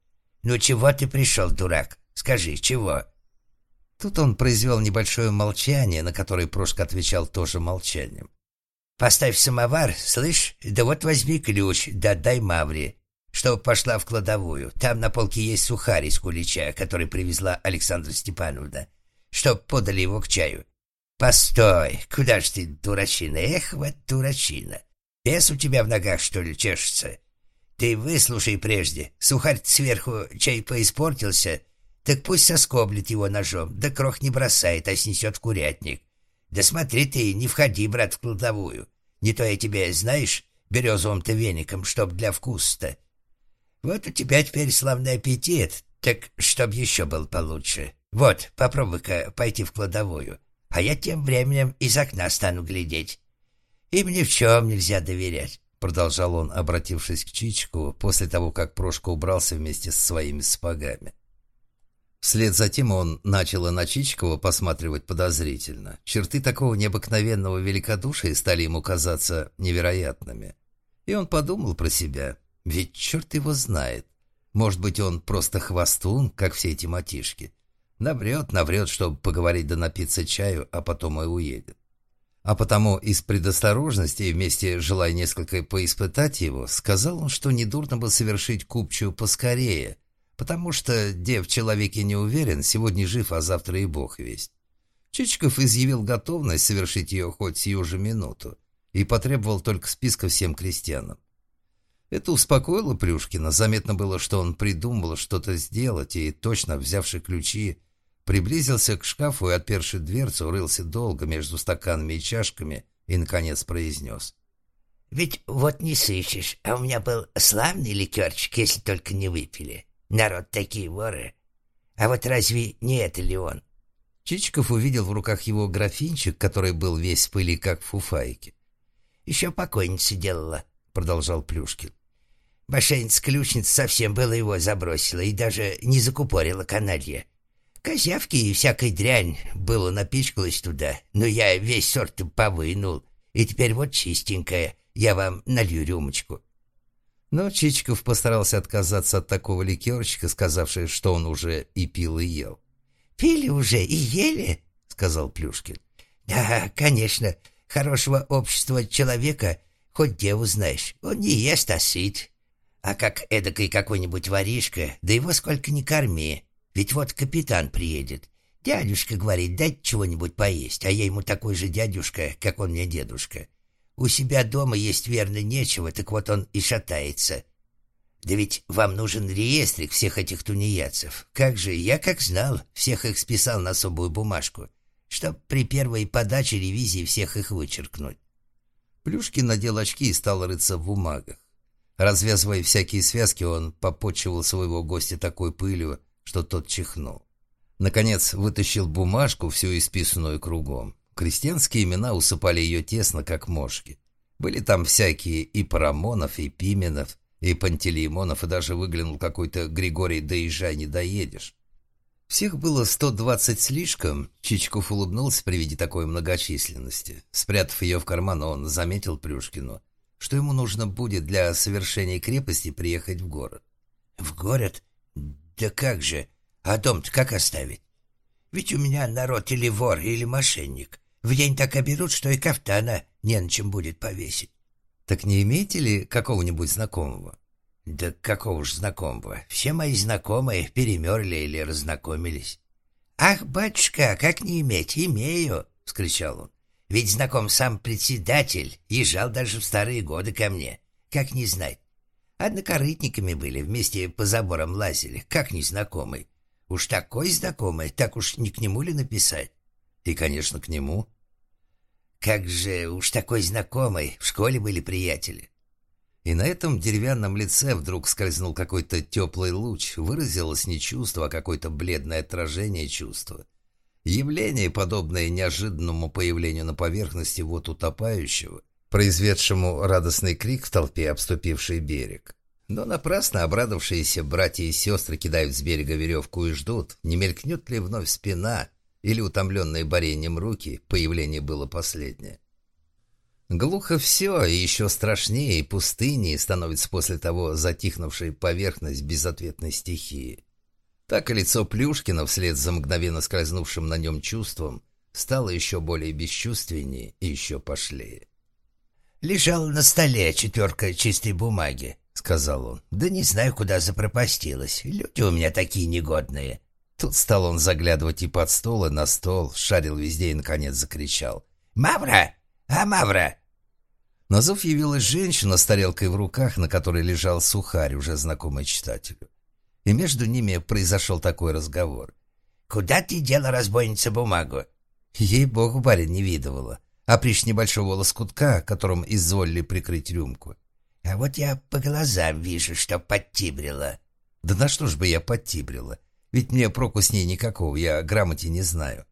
Ну чего ты пришел, дурак? Скажи, чего?» Тут он произвел небольшое молчание, на которое Прошка отвечал тоже молчанием. «Поставь самовар, слышь? Да вот возьми ключ, да дай Мавре, чтобы пошла в кладовую. Там на полке есть сухарь из кулича, который привезла Александра Степановна, чтоб подали его к чаю. Постой, куда ж ты, дурачина? Эх, вот дурачина. Пес у тебя в ногах, что ли, чешется? Ты выслушай прежде. Сухарь сверху чай поиспортился, так пусть соскоблит его ножом, да крох не бросает, а снесет в курятник. Да смотри ты, не входи, брат, в кладовую. Не то я тебе, знаешь, березовым-то веником, чтоб для вкуса-то. Вот у тебя теперь славный аппетит, так чтоб еще был получше. Вот, попробуй-ка пойти в кладовую, а я тем временем из окна стану глядеть. Им ни в чем нельзя доверять. Продолжал он, обратившись к Чичку, после того, как Прошка убрался вместе с своими сапогами. Вслед за тем он начал и на Чичкова посматривать подозрительно. Черты такого необыкновенного великодушия стали ему казаться невероятными. И он подумал про себя, ведь черт его знает. Может быть, он просто хвостун, как все эти матишки. Наврет, наврет, чтобы поговорить да напиться чаю, а потом и уедет. А потому из предосторожности и вместе желая несколько поиспытать его, сказал он, что недурно бы совершить купчую поскорее – Потому что, где в человеке не уверен, сегодня жив, а завтра и бог весть. Чичиков изъявил готовность совершить ее хоть сию же минуту и потребовал только списка всем крестьянам. Это успокоило Плюшкина. Заметно было, что он придумал что-то сделать, и, точно взявший ключи, приблизился к шкафу и, отперши дверцу, рылся долго между стаканами и чашками и, наконец, произнес. «Ведь вот не сыщешь, а у меня был славный ликерчик, если только не выпили. Народ такие воры. А вот разве не это ли он? Чичиков увидел в руках его графинчик, который был весь в пыли, как в. «Еще покойница делала», — продолжал Плюшкин. Мошенница-ключница совсем было его забросила и даже не закупорила каналья. Козявки и всякая дрянь было напичкалась туда, но я весь сорт повынул, и теперь вот чистенькая, я вам налью рюмочку. Но Чичиков постарался отказаться от такого ликерчика, сказавший, что он уже и пил, и ел. «Пили уже и ели?» — сказал Плюшкин. «Да, конечно, хорошего общества человека хоть деву знаешь. Он не ест, а сыт. А как эдакой какой-нибудь воришка, да его сколько ни корми. Ведь вот капитан приедет. Дядюшка говорит, дать чего-нибудь поесть, а я ему такой же дядюшка, как он мне дедушка. У себя дома есть верно нечего, так вот он и шатается. Да ведь вам нужен реестрик всех этих тунеядцев. Как же, я как знал, всех их списал на особую бумажку, чтоб при первой подаче ревизии всех их вычеркнуть. Плюшкин надел очки и стал рыться в бумагах. Развязывая всякие связки, он попотчевал своего гостя такой пылью, что тот чихнул. Наконец вытащил бумажку, всю исписанную кругом. Крестьянские имена усыпали ее тесно, как мошки. Были там всякие и Парамонов, и Пименов, и Пантелеймонов, и даже выглянул какой-то Григорий «Доезжай, не доедешь». Всех было сто двадцать слишком. Чичков улыбнулся при виде такой многочисленности. Спрятав ее в карман, он заметил Плюшкину, что ему нужно будет для совершения крепости приехать в город. В город? Да как же? А дом-то как оставить? Ведь у меня народ или вор, или мошенник. В день так оберут, что и кафтана не на чем будет повесить. Так не имеете ли какого-нибудь знакомого? Да какого ж знакомого? Все мои знакомые перемерли или разнакомились. «Ах, батюшка, как не иметь? Имею!» — вскричал он. «Ведь знаком сам председатель, езжал даже в старые годы ко мне. Как не знать? Однокорытниками были, вместе по заборам лазили, как незнакомый. Уж такой знакомый, так уж не к нему ли написать?» «И, конечно, к нему». «Как же уж такой знакомый, в школе были приятели». И на этом деревянном лице вдруг скользнул какой-то теплый луч, выразилось не чувство, а какое-то бледное отражение чувства. Явление, подобное неожиданному появлению на поверхности вот утопающего, произведшему радостный крик в толпе, обступившей берег. Но напрасно обрадовавшиеся братья и сестры кидают с берега веревку и ждут, не мелькнет ли вновь спина, или утомленные борением руки, появление было последнее. Глухо все, и еще страшнее и пустынее становится после того затихнувшая поверхность безответной стихии. Так и лицо Плюшкина вслед за мгновенно скользнувшим на нем чувством стало еще более бесчувственнее и еще пошлее. «Лежал на столе четверка чистой бумаги», — сказал он. «Да не знаю, куда запропастилась. Люди у меня такие негодные». Тут стал он заглядывать и под стол, и на стол, шарил везде и, наконец, закричал. «Мавра! А, Мавра!» На зов явилась женщина с тарелкой в руках, на которой лежал сухарь, уже знакомый читателю. И между ними произошел такой разговор. «Куда ты дела, разбойница, бумагу?» Ей-богу, барин не видывала. А приш небольшого лоскутка, которым изволили прикрыть рюмку. «А вот я по глазам вижу, что подтибрила». «Да на что ж бы я подтибрила? Ведь мне проку с ней никакого, я грамоте не знаю».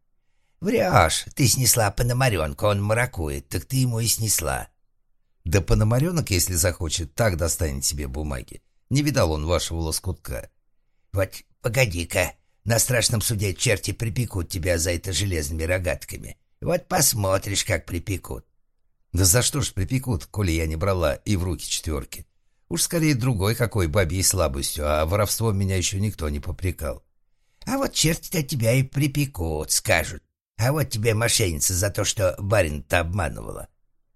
«Врешь, ты снесла пономаренку, он маракует, так ты ему и снесла». Да пономаренок, если захочет, так достанет себе бумаги. Не видал он вашего лоскутка. Вот погоди-ка, на страшном суде черти припекут тебя за это железными рогатками. Вот посмотришь, как припекут. Да за что ж припекут, коли я не брала и в руки четверки? Уж скорее другой какой бабьей слабостью, а воровство меня еще никто не попрекал. А вот черти-то тебя и припекут, скажут. А вот тебе мошенница за то, что барин-то обманывала.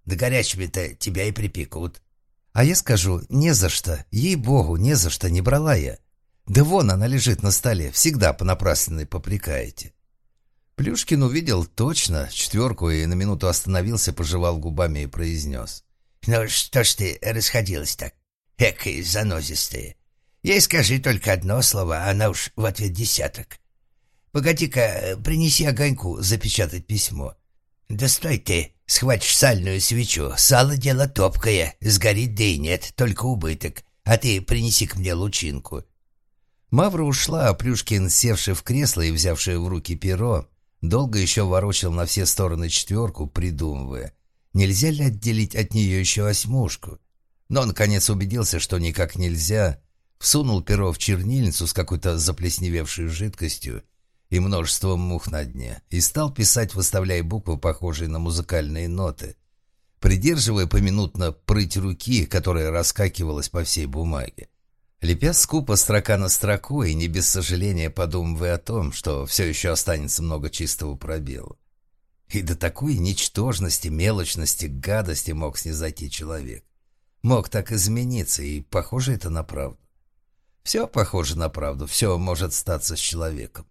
Да горячими-то тебя и припекут. А я скажу, не за что, ей-богу, не за что не брала я. Да вон она лежит на столе, всегда понапрасленной попрекаете. Плюшкин увидел точно четверку и на минуту остановился, пожевал губами и произнес. «Ну что ж ты расходилась так, экой занозистая? Ей скажи только одно слово, она уж в ответ десяток. Погоди-ка, принеси огоньку запечатать письмо. Да стой ты, Схватишь сальную свечу, сало дело топкое, сгорит да и нет, только убыток. А ты принеси к мне лучинку». Мавра ушла, а Плюшкин, севший в кресло и взявший в руки перо, долго еще ворочал на все стороны четверку, придумывая, нельзя ли отделить от нее еще осьмушку. Но, наконец, убедился, что никак нельзя, всунул перо в чернильницу с какой-то заплесневевшей жидкостью и множеством мух на дне, и стал писать, выставляя буквы, похожие на музыкальные ноты, придерживая поминутно прыть руки, которая раскакивалась по всей бумаге. Лепя скупо строка на строку и не без сожаления подумывая о том, что все еще останется много чистого пробела. И до такой ничтожности, мелочности, гадости мог снизойти человек. Мог так измениться, и похоже это на правду. Все похоже на правду, все может статься с человеком.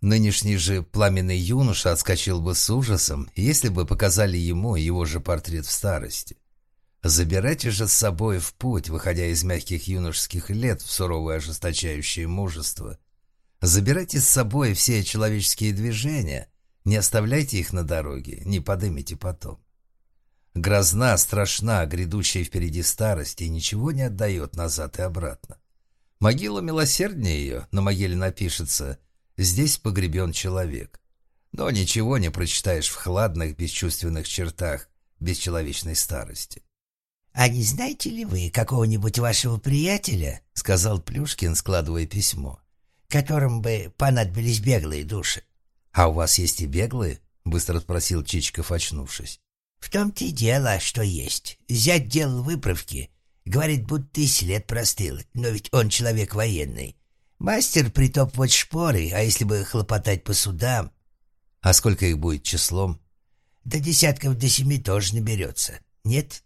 Нынешний же пламенный юноша отскочил бы с ужасом, если бы показали ему его же портрет в старости. Забирайте же с собой в путь, выходя из мягких юношеских лет в суровое ожесточающее мужество. Забирайте с собой все человеческие движения, не оставляйте их на дороге, не подымите потом. Грозна, страшна, грядущая впереди старость, и ничего не отдает назад и обратно. Могила милосерднее ее, на могиле напишется — Здесь погребен человек. Но ничего не прочитаешь в хладных, бесчувственных чертах бесчеловечной старости. — А не знаете ли вы какого-нибудь вашего приятеля, — сказал Плюшкин, складывая письмо, — которым бы понадобились беглые души? — А у вас есть и беглые? — быстро спросил Чичиков, очнувшись. — В том-то и дело, что есть. Зять делал выправки. Говорит, будто и след простыл, но ведь он человек военный. Мастер притопывать шпоры, а если бы хлопотать по судам... А сколько их будет числом? До десятков до семи тоже наберется. Нет?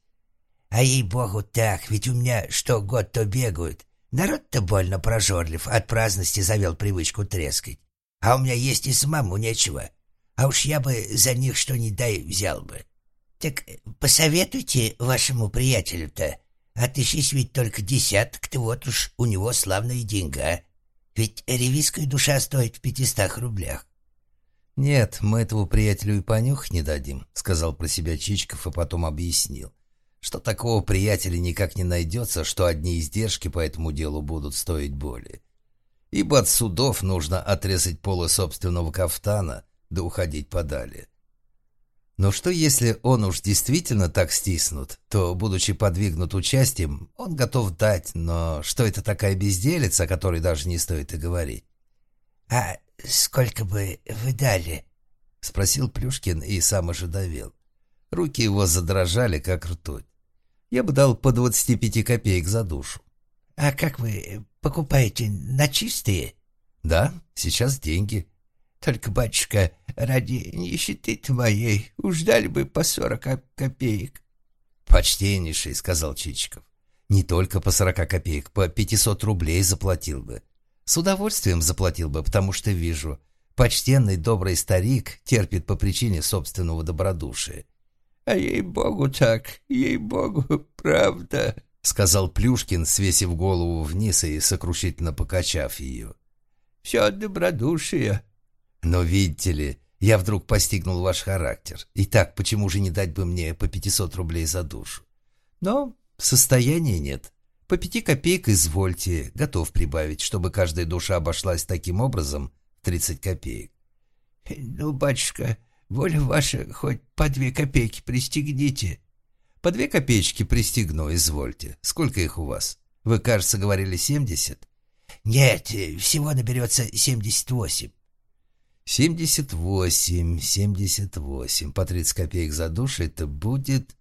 А ей-богу так, ведь у меня что год то бегают. Народ-то больно прожорлив, от праздности завел привычку трескать. А у меня есть и самому нечего. А уж я бы за них что ни дай взял бы. Так посоветуйте вашему приятелю-то. Отыщись ведь только десяток-то вот уж у него славная деньга. Ведь ревизская душа стоит в пятистах рублях. «Нет, мы этого приятелю и понюх не дадим», — сказал про себя Чичков и потом объяснил, что такого приятеля никак не найдется, что одни издержки по этому делу будут стоить более. Ибо от судов нужно отрезать полы собственного кафтана да уходить подали. Но что если он уж действительно так стиснут, то, будучи подвигнут участием, он готов дать, но что это такая безделица, о которой даже не стоит и говорить? «А сколько бы вы дали?» — спросил Плюшкин и сам ожидавил. Руки его задрожали, как ртуть. Я бы дал по двадцати пяти копеек за душу. «А как вы покупаете на чистые?» «Да, сейчас деньги». «Только, батюшка, ради нищеты моей уж дали бы по сорок копеек». «Почтеннейший», — сказал Чичиков. «Не только по сорока копеек, по пятисот рублей заплатил бы. С удовольствием заплатил бы, потому что вижу, почтенный добрый старик терпит по причине собственного добродушия. «А ей-богу так, ей-богу, <laughs> правда», — сказал Плюшкин, свесив голову вниз и сокрушительно покачав ее. «Все добродушие». «Но видите ли, я вдруг постигнул ваш характер. Итак, почему же не дать бы мне по пятисот рублей за душу? Но состояния нет. По пяти копеек извольте, готов прибавить, чтобы каждая душа обошлась таким образом в тридцать копеек. — Ну, батюшка, воля ваша, хоть по две копейки пристегните. — По две копеечки пристегну, извольте. Сколько их у вас? Вы, кажется, говорили семьдесят? — Нет, всего наберется семьдесят восемь. Семьдесят восемь, семьдесят восемь. По тридцать копеек за душу это будет...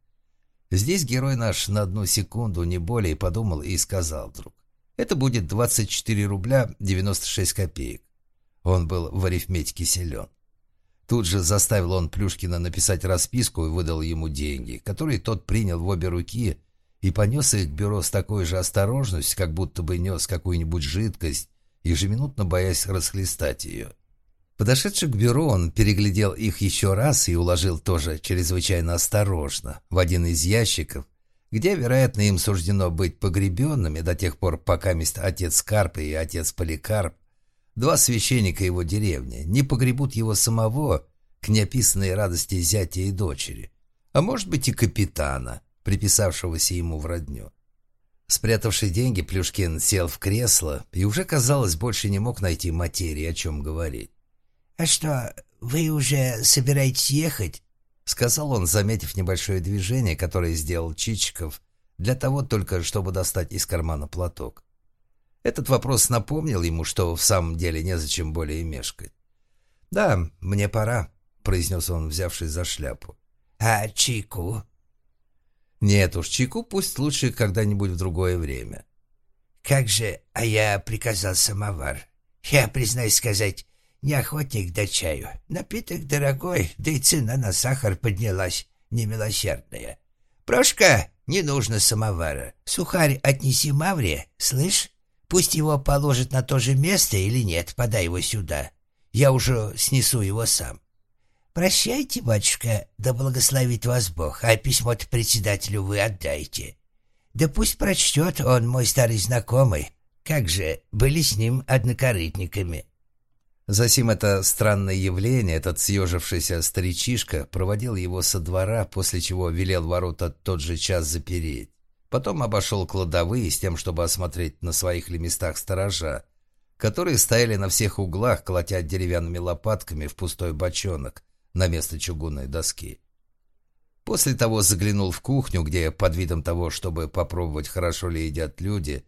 Здесь герой наш на одну секунду, не более, подумал и сказал вдруг. Это будет 24 рубля 96 копеек. Он был в арифметике силен. Тут же заставил он Плюшкина написать расписку и выдал ему деньги, которые тот принял в обе руки и понес их к бюро с такой же осторожностью, как будто бы нес какую-нибудь жидкость, ежеминутно боясь расхлестать ее. Подошедший к бюро, он переглядел их еще раз и уложил тоже чрезвычайно осторожно в один из ящиков, где, вероятно, им суждено быть погребенными до тех пор, пока мест отец Карп и отец Поликарп, два священника его деревни, не погребут его самого к неописанной радости зятя и дочери, а может быть и капитана, приписавшегося ему в родню. Спрятавший деньги, Плюшкин сел в кресло и уже, казалось, больше не мог найти материи, о чем говорить. «А что, вы уже собираетесь ехать?» — сказал он, заметив небольшое движение, которое сделал Чичиков, для того только, чтобы достать из кармана платок. Этот вопрос напомнил ему, что в самом деле незачем более мешкать. «Да, мне пора», — произнес он, взявшись за шляпу. «А чайку?» «Нет уж, чайку пусть лучше когда-нибудь в другое время». «Как же, а я приказал самовар. Я, признаюсь сказать, не охотник до чаю. Напиток дорогой, да и цена на сахар поднялась немилосердная. Прошка, не нужно самовара. Сухарь отнеси Мавре, слышь? Пусть его положит на то же место или нет, подай его сюда. Я уже снесу его сам. Прощайте, батюшка, да благословит вас Бог, а письмо-то председателю вы отдайте. Да пусть прочтет он, мой старый знакомый. Как же, были с ним однокорытниками. Засим это странное явление, этот съежившийся старичишка, проводил его со двора, после чего велел ворота тот же час запереть. Потом обошел кладовые с тем, чтобы осмотреть на своих ли местах сторожа, которые стояли на всех углах, колотя деревянными лопатками в пустой бочонок на место чугунной доски. После того заглянул в кухню, где под видом того, чтобы попробовать, хорошо ли едят люди,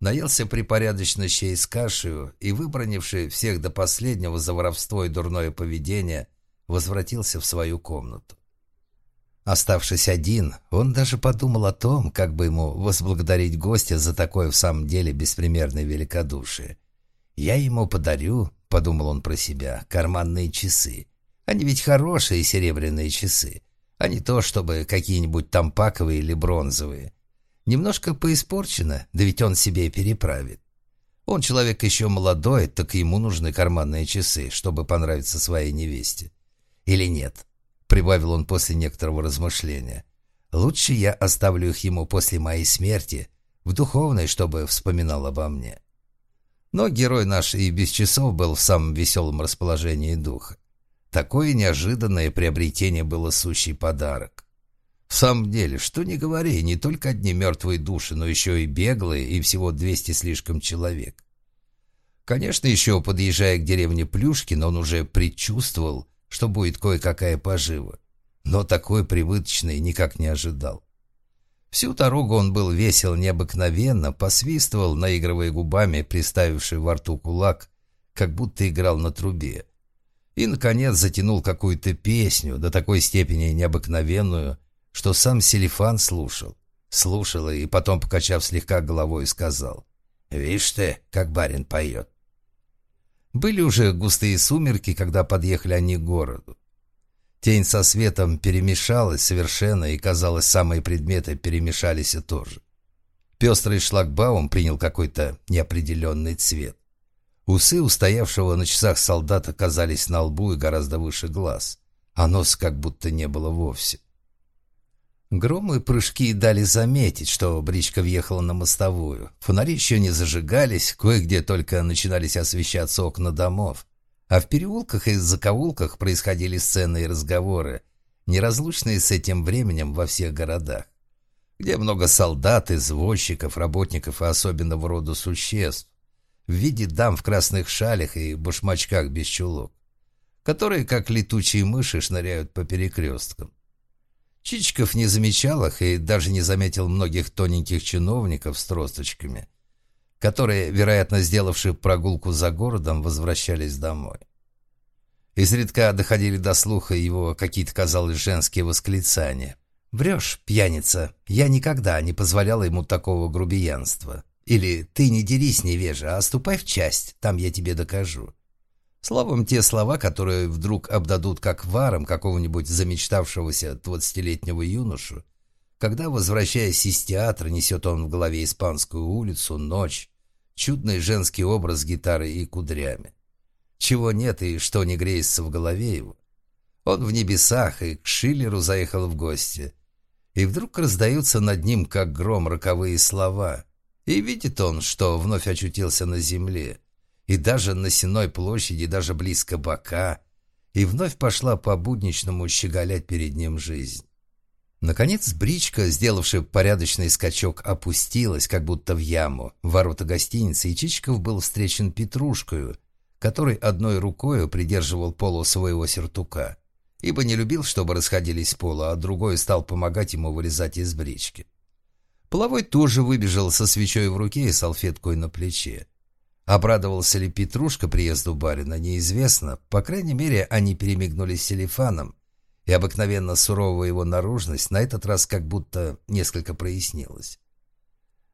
наелся припорядочно щей с кашею и, выбронивший всех до последнего за воровство и дурное поведение, возвратился в свою комнату. Оставшись один, он даже подумал о том, как бы ему возблагодарить гостя за такое в самом деле беспримерное великодушие. «Я ему подарю», — подумал он про себя, — «карманные часы. Они ведь хорошие серебряные часы, а не то, чтобы какие-нибудь там паковые или бронзовые. Немножко поиспорчено, да ведь он себе переправит. Он человек еще молодой, так ему нужны карманные часы, чтобы понравиться своей невесте. Или нет?» прибавил он после некоторого размышления. «Лучше я оставлю их ему после моей смерти, в духовной, чтобы вспоминал обо мне». Но герой наш и без часов был в самом веселом расположении духа. Такое неожиданное приобретение было сущий подарок. В самом деле, что не говори, не только одни мертвые души, но еще и беглые, и всего двести слишком человек. Конечно, еще подъезжая к деревне Плюшкин, он уже предчувствовал, что будет кое-какая пожива, но такой привычный никак не ожидал. Всю дорогу он был весел необыкновенно, посвистывал, наигрывая губами, приставивший во рту кулак, как будто играл на трубе. И, наконец, затянул какую-то песню, до такой степени необыкновенную, что сам Селифан слушал. Слушал и потом, покачав слегка головой, сказал, «Вишь ты, как барин поет». Были уже густые сумерки, когда подъехали они к городу. Тень со светом перемешалась совершенно, и, казалось, самые предметы перемешались и тоже. Пестрый шлагбаум принял какой-то неопределенный цвет. Усы устоявшего на часах солдата казались на лбу и гораздо выше глаз, а нос как будто не было вовсе. Громы и прыжки дали заметить, что бричка въехала на мостовую. Фонари еще не зажигались, кое-где только начинались освещаться окна домов. А в переулках и закоулках происходили сцены и разговоры, неразлучные с этим временем во всех городах, где много солдат, извозчиков, работников и особенного рода существ, в виде дам в красных шалях и башмачках без чулок, которые, как летучие мыши, шныряют по перекресткам. Чичиков не замечал их и даже не заметил многих тоненьких чиновников с тросточками, которые, вероятно, сделавшие прогулку за городом, возвращались домой. Изредка доходили до слуха его какие-то, казалось, женские восклицания. «Врешь, пьяница, я никогда не позволяла ему такого грубиянства». Или «Ты не дерись, невежа, а ступай в часть, там я тебе докажу». Словом, те слова, которые вдруг обдадут как варом какого-нибудь замечтавшегося двадцатилетнего юношу, когда, возвращаясь из театра, несет он в голове испанскую улицу, ночь, чудный женский образ гитары и кудрями. Чего нет и что не греется в голове его. Он в небесах и к Шиллеру заехал в гости. И вдруг раздаются над ним, как гром, роковые слова. И видит он, что вновь очутился на земле — и даже на Сеной площади, даже близко бока, и вновь пошла по-будничному щеголять перед ним жизнь. Наконец бричка, сделавшая порядочный скачок, опустилась, как будто в яму, в ворота гостиницы, и Чичиков был встречен Петрушкою, который одной рукою придерживал полу своего сертука, ибо не любил, чтобы расходились пола, а другой стал помогать ему вылезать из брички. Половой тоже выбежал со свечой в руке и салфеткой на плече. Обрадовался ли Петрушка приезду барина, неизвестно. По крайней мере, они перемигнулись с Селифаном, и обыкновенно суровая его наружность на этот раз как будто несколько прояснилась.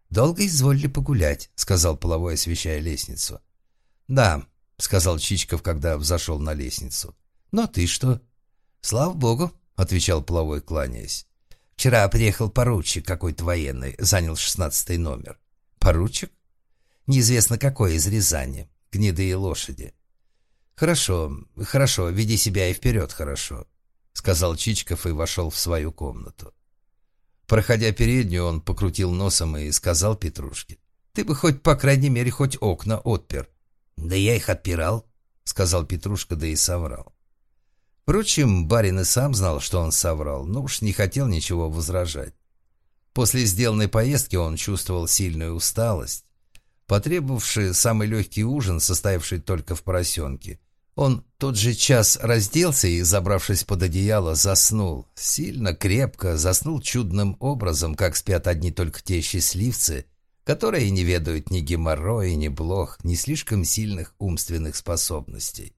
«Долго изволили погулять», — сказал половой, освещая лестницу. «Да», — сказал Чичков, когда взошел на лестницу. «Ну а ты что?» «Слава богу», — отвечал половой, кланяясь. «Вчера приехал поручик какой-то военный, занял шестнадцатый номер». «Поручик?» Неизвестно какое из Рязани. Гнедые лошади. «Хорошо, хорошо, веди себя и вперед хорошо», — сказал Чичков и вошел в свою комнату. Проходя переднюю, он покрутил носом и сказал Петрушке. «Ты бы хоть, по крайней мере, хоть окна отпер». «Да я их отпирал», — сказал Петрушка, да и соврал. Впрочем, барин и сам знал, что он соврал, но уж не хотел ничего возражать. После сделанной поездки он чувствовал сильную усталость, потребовавший самый легкий ужин, состоявший только в поросенке. Он тот же час разделся и, забравшись под одеяло, заснул. Сильно, крепко, заснул чудным образом, как спят одни только те счастливцы, которые не ведают ни геморроя, ни блох, ни слишком сильных умственных способностей.